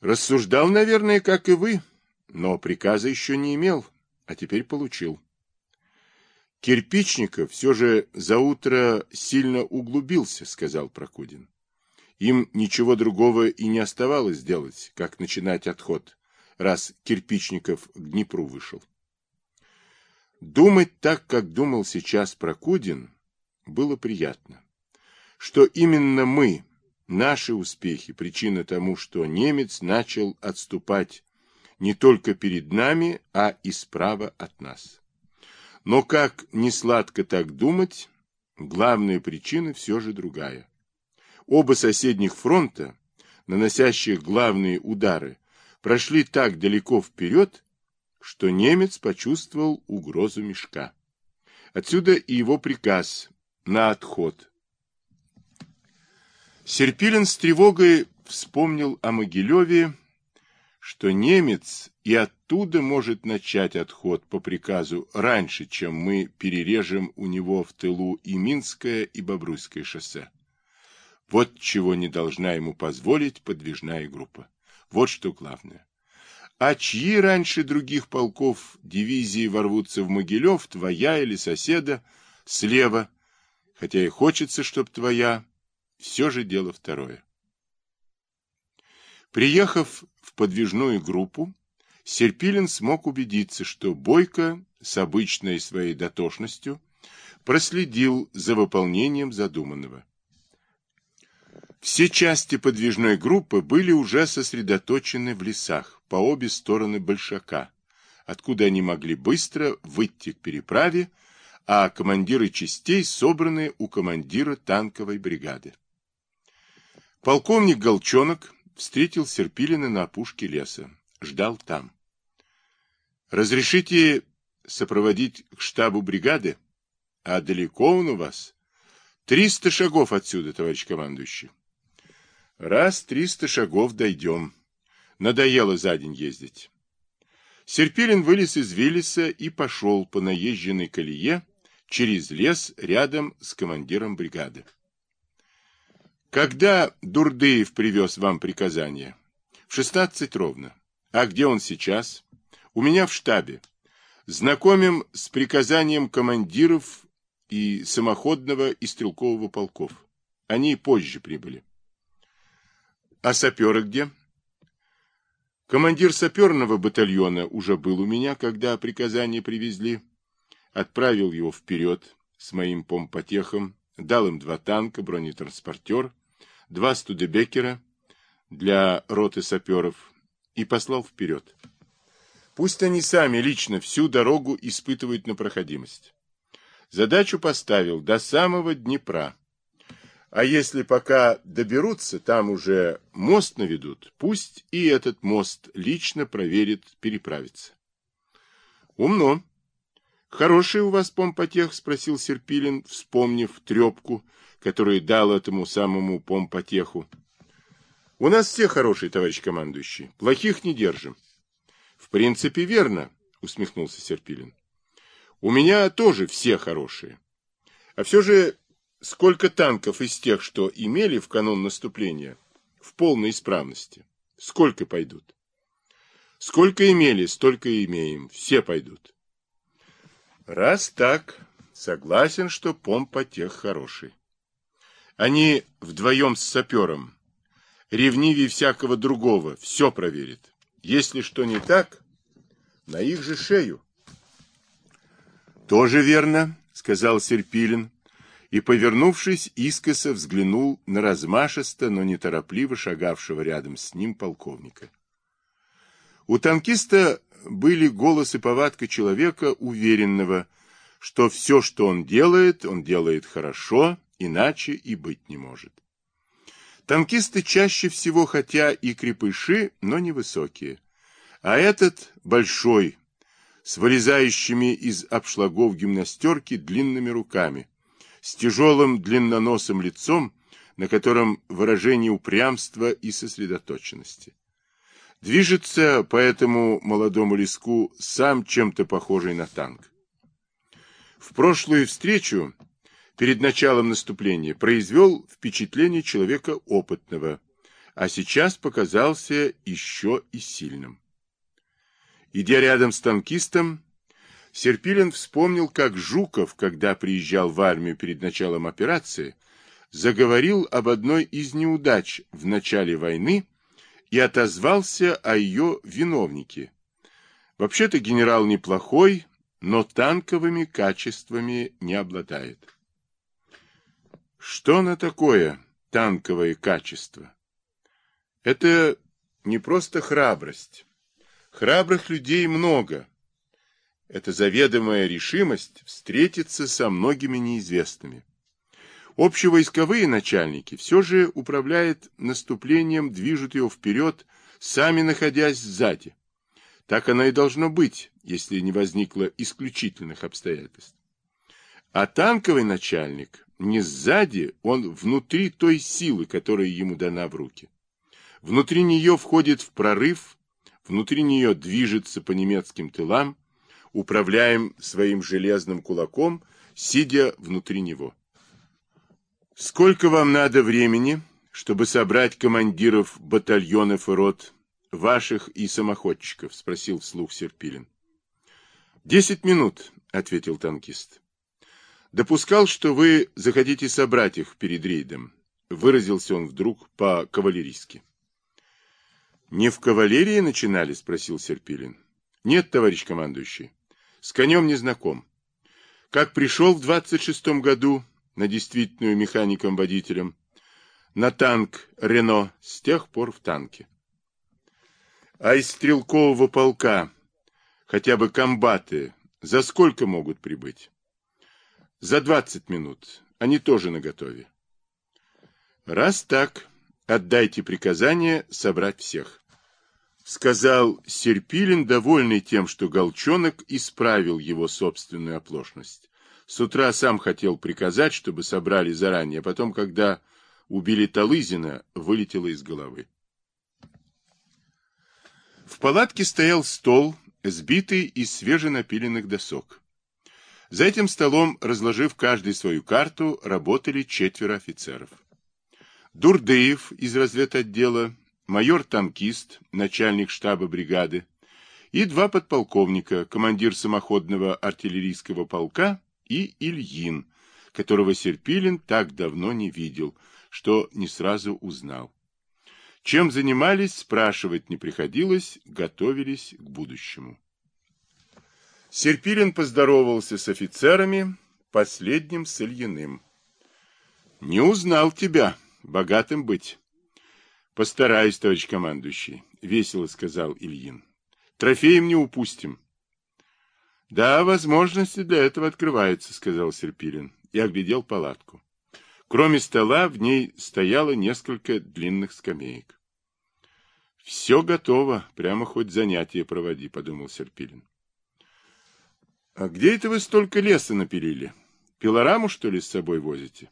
Рассуждал, наверное, как и вы, но приказа еще не имел, а теперь получил. Кирпичников все же за утро сильно углубился, сказал Прокудин. Им ничего другого и не оставалось делать, как начинать отход, раз Кирпичников к Днепру вышел. Думать так, как думал сейчас Прокудин, было приятно. Что именно мы, наши успехи, причина тому, что немец начал отступать не только перед нами, а и справа от нас. Но как не сладко так думать, главная причина все же другая. Оба соседних фронта, наносящих главные удары, прошли так далеко вперед, что немец почувствовал угрозу мешка. Отсюда и его приказ на отход. Серпилин с тревогой вспомнил о Могилеве, что немец и оттуда может начать отход по приказу раньше, чем мы перережем у него в тылу и Минское, и Бобруйское шоссе. Вот чего не должна ему позволить подвижная группа. Вот что главное. А чьи раньше других полков дивизии ворвутся в Могилев, твоя или соседа, слева, хотя и хочется, чтоб твоя, все же дело второе. Приехав в подвижную группу, Серпилин смог убедиться, что Бойко с обычной своей дотошностью проследил за выполнением задуманного. Все части подвижной группы были уже сосредоточены в лесах по обе стороны Большака, откуда они могли быстро выйти к переправе, а командиры частей собраны у командира танковой бригады. Полковник Голчонок встретил Серпилина на опушке леса, ждал там. «Разрешите сопроводить к штабу бригады? А далеко он у вас?» «Триста шагов отсюда, товарищ командующий». Раз триста шагов дойдем. Надоело за день ездить. Серпилин вылез из Виллиса и пошел по наезженной колее через лес рядом с командиром бригады. Когда Дурдеев привез вам приказание? В шестнадцать ровно. А где он сейчас? У меня в штабе. Знакомим с приказанием командиров и самоходного и стрелкового полков. Они позже прибыли. А саперы где? Командир саперного батальона уже был у меня, когда приказание привезли. Отправил его вперед с моим помпотехом, дал им два танка, бронетранспортер, два студебекера для роты саперов и послал вперед. Пусть они сами лично всю дорогу испытывают на проходимость. Задачу поставил до самого Днепра. А если пока доберутся, там уже мост наведут, пусть и этот мост лично проверит, переправиться. Умно. Хороший у вас помпотех, спросил Серпилин, вспомнив трепку, которую дал этому самому помпотеху. У нас все хорошие, товарищ командующий. Плохих не держим. В принципе, верно, усмехнулся Серпилин. У меня тоже все хорошие. А все же Сколько танков из тех, что имели в канун наступления, в полной исправности? Сколько пойдут? Сколько имели, столько и имеем. Все пойдут. Раз так, согласен, что помпа тех хороший. Они вдвоем с сапером, ревнивее всякого другого, все проверят. Если что не так, на их же шею. Тоже верно, сказал Серпилин и, повернувшись, искоса взглянул на размашисто, но неторопливо шагавшего рядом с ним полковника. У танкиста были голос и повадка человека, уверенного, что все, что он делает, он делает хорошо, иначе и быть не может. Танкисты чаще всего, хотя и крепыши, но невысокие. А этот большой, с вылезающими из обшлагов гимнастерки длинными руками, с тяжелым длинноносым лицом, на котором выражение упрямства и сосредоточенности. Движется по этому молодому леску сам чем-то похожий на танк. В прошлую встречу, перед началом наступления, произвел впечатление человека опытного, а сейчас показался еще и сильным. Идя рядом с танкистом, Серпилин вспомнил, как Жуков, когда приезжал в армию перед началом операции, заговорил об одной из неудач в начале войны и отозвался о ее виновнике. Вообще-то генерал неплохой, но танковыми качествами не обладает. Что на такое танковое качество? Это не просто храбрость. Храбрых людей много. Это заведомая решимость встретиться со многими неизвестными. Общевойсковые начальники все же управляют наступлением, движут его вперед, сами находясь сзади. Так оно и должно быть, если не возникло исключительных обстоятельств. А танковый начальник не сзади, он внутри той силы, которая ему дана в руки. Внутри нее входит в прорыв, внутри нее движется по немецким тылам, управляем своим железным кулаком, сидя внутри него. Сколько вам надо времени, чтобы собрать командиров батальонов и рот, ваших и самоходчиков? Спросил вслух Серпилин. Десять минут, ответил танкист. Допускал, что вы захотите собрать их перед рейдом. Выразился он вдруг по-кавалерийски. Не в кавалерии начинали? Спросил Серпилин. Нет, товарищ командующий. С конем не знаком. Как пришел в двадцать шестом году, на действительную механиком-водителем, на танк Рено, с тех пор в танке. А из стрелкового полка, хотя бы комбаты, за сколько могут прибыть? За 20 минут. Они тоже наготове. Раз так, отдайте приказание собрать всех. Сказал Серпилин, довольный тем, что Голчонок исправил его собственную оплошность. С утра сам хотел приказать, чтобы собрали заранее, а потом, когда убили Талызина, вылетело из головы. В палатке стоял стол, сбитый из свеженапиленных досок. За этим столом, разложив каждый свою карту, работали четверо офицеров. Дурдеев из разведотдела, майор-танкист, начальник штаба бригады, и два подполковника, командир самоходного артиллерийского полка и Ильин, которого Серпилин так давно не видел, что не сразу узнал. Чем занимались, спрашивать не приходилось, готовились к будущему. Серпилин поздоровался с офицерами, последним с Ильиным. «Не узнал тебя, богатым быть». «Постараюсь, товарищ командующий», — весело сказал Ильин. «Трофеем не упустим». Да, возможности для этого открываются, сказал Серпилин и оглядел палатку. Кроме стола, в ней стояло несколько длинных скамеек. Все готово, прямо хоть занятие проводи, подумал Серпилин. А где это вы столько леса напилили? Пилораму, что ли, с собой возите?